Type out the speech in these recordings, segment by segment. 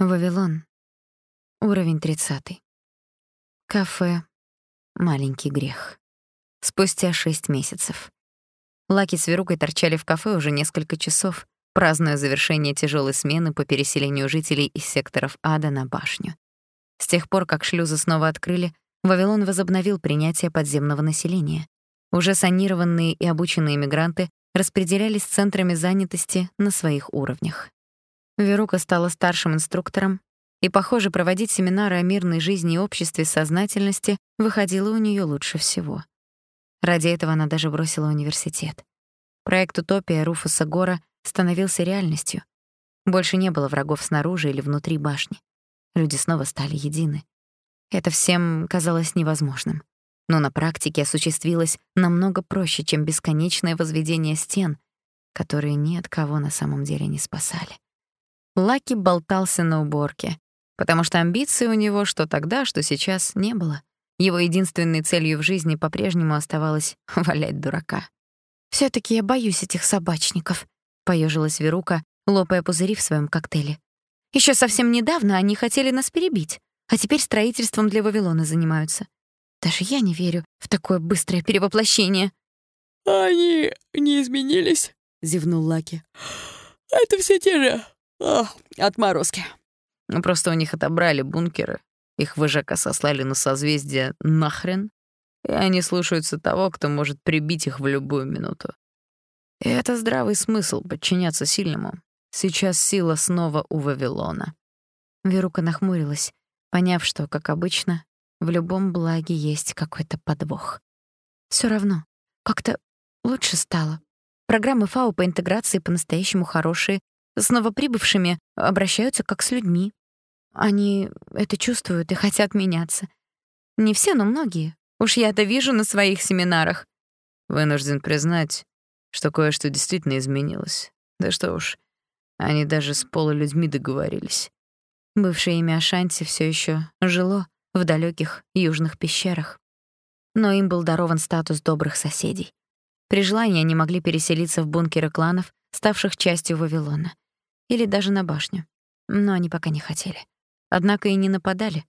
Вавилон. Уровень 30. Кафе «Маленький грех». Спустя шесть месяцев. Лаки с Верукой торчали в кафе уже несколько часов, празднуя завершение тяжелой смены по переселению жителей из секторов ада на башню. С тех пор, как шлюзы снова открыли, Вавилон возобновил принятие подземного населения. Уже санированные и обученные мигранты распределялись центрами занятости на своих уровнях. Верука стала старшим инструктором, и, похоже, проводить семинары о мирной жизни и обществе сознательности выходило у нее лучше всего. Ради этого она даже бросила университет. Проект «Утопия» Руфуса Гора становился реальностью. Больше не было врагов снаружи или внутри башни. Люди снова стали едины. Это всем казалось невозможным. Но на практике осуществилось намного проще, чем бесконечное возведение стен, которые ни от кого на самом деле не спасали. Лаки болтался на уборке, потому что амбиций у него что тогда, что сейчас не было. Его единственной целью в жизни по-прежнему оставалось валять дурака. все таки я боюсь этих собачников», — поежилась Верука, лопая пузыри в своем коктейле. Еще совсем недавно они хотели нас перебить, а теперь строительством для Вавилона занимаются. Даже я не верю в такое быстрое перевоплощение». «Они не изменились?» — зевнул Лаки. «Это все те же о, отморозки». Ну, просто у них отобрали бункеры, их выжака сослали на созвездие нахрен, и они слушаются того, кто может прибить их в любую минуту. И это здравый смысл — подчиняться сильному. Сейчас сила снова у Вавилона. Верука нахмурилась, поняв, что, как обычно, в любом благе есть какой-то подвох. Все равно, как-то лучше стало. Программы ФАУ по интеграции по-настоящему хорошие, с новоприбывшими обращаются как с людьми. Они это чувствуют и хотят меняться. Не все, но многие. Уж я это вижу на своих семинарах. Вынужден признать, что кое-что действительно изменилось. Да что уж, они даже с полулюдьми договорились. Бывшее имя Ашанти все еще жило в далеких южных пещерах. Но им был дарован статус добрых соседей. При желании они могли переселиться в бункеры кланов, ставших частью Вавилона, или даже на башню. Но они пока не хотели. Однако и не нападали.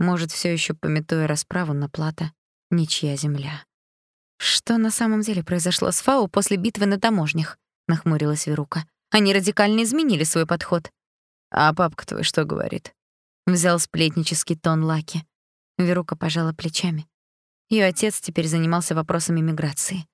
Может, все еще пометуя расправу на плата, ничья земля. Что на самом деле произошло с Фау после битвы на таможнях? нахмурилась Верука. Они радикально изменили свой подход. А папка твой что говорит? Взял сплетнический тон Лаки. Верука пожала плечами. Ее отец теперь занимался вопросами миграции.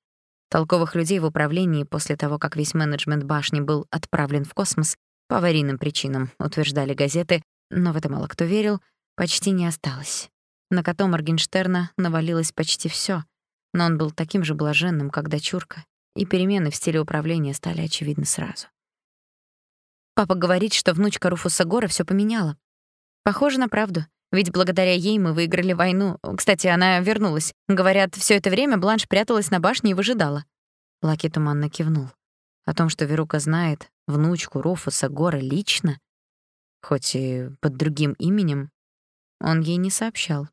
Толковых людей в управлении после того, как весь менеджмент башни был отправлен в космос, по аварийным причинам, утверждали газеты, но в это мало кто верил, почти не осталось. На коту Моргенштерна навалилось почти все, но он был таким же блаженным, как дочурка, и перемены в стиле управления стали очевидны сразу. Папа говорит, что внучка Руфуса Гора все поменяла. Похоже на правду, ведь благодаря ей мы выиграли войну. Кстати, она вернулась. Говорят, все это время Бланш пряталась на башне и выжидала. Лаки туманно кивнул. О том, что Верука знает внучку Руфуса Гора лично, хоть и под другим именем, он ей не сообщал.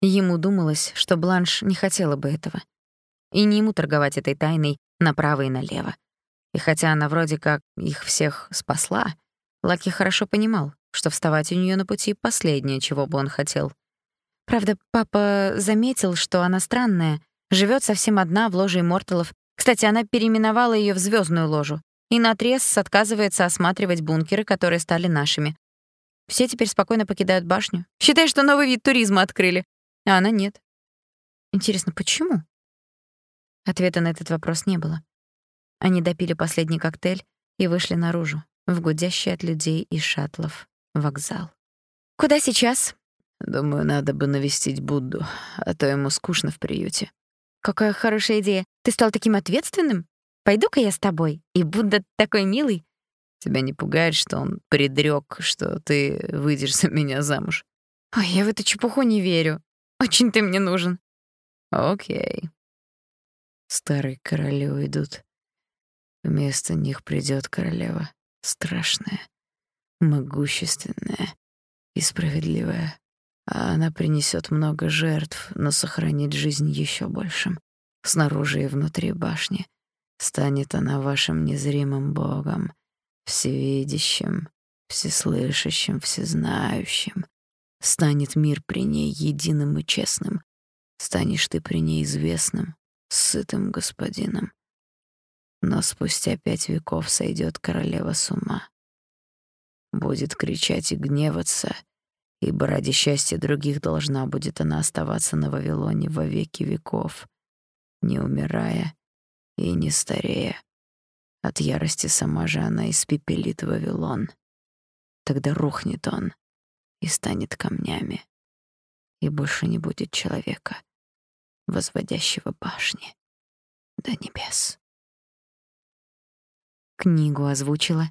Ему думалось, что Бланш не хотела бы этого. И не ему торговать этой тайной направо и налево. И хотя она вроде как их всех спасла, Лаки хорошо понимал, что вставать у нее на пути — последнее, чего бы он хотел. Правда, папа заметил, что она странная, живет совсем одна в ложе имморталов. Кстати, она переименовала ее в звездную ложу и наотрез отказывается осматривать бункеры, которые стали нашими. Все теперь спокойно покидают башню. Считай, что новый вид туризма открыли. А она нет. Интересно, почему? Ответа на этот вопрос не было. Они допили последний коктейль и вышли наружу, в гудящий от людей и шаттлов вокзал. «Куда сейчас?» «Думаю, надо бы навестить Будду, а то ему скучно в приюте». «Какая хорошая идея. Ты стал таким ответственным?» Пойду-ка я с тобой, и Будда такой милый. Тебя не пугает, что он предрек, что ты выйдешь за меня замуж? Ой, я в эту чепуху не верю. Очень ты мне нужен. Окей. Старые короли уйдут. Вместо них придет королева. Страшная, могущественная и справедливая. А она принесет много жертв, но сохранит жизнь еще большим. Снаружи и внутри башни — Станет она вашим незримым Богом, всевидящим, всеслышащим, всезнающим. Станет мир при ней единым и честным. Станешь ты при ней известным, сытым господином. Но спустя пять веков сойдет королева с ума. Будет кричать и гневаться, ибо ради счастья других должна будет она оставаться на Вавилоне во веки веков, не умирая и не старея. От ярости сама же она испепелит Вавилон. Тогда рухнет он и станет камнями, и больше не будет человека, возводящего башни до небес. Книгу озвучила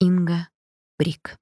Инга Брик.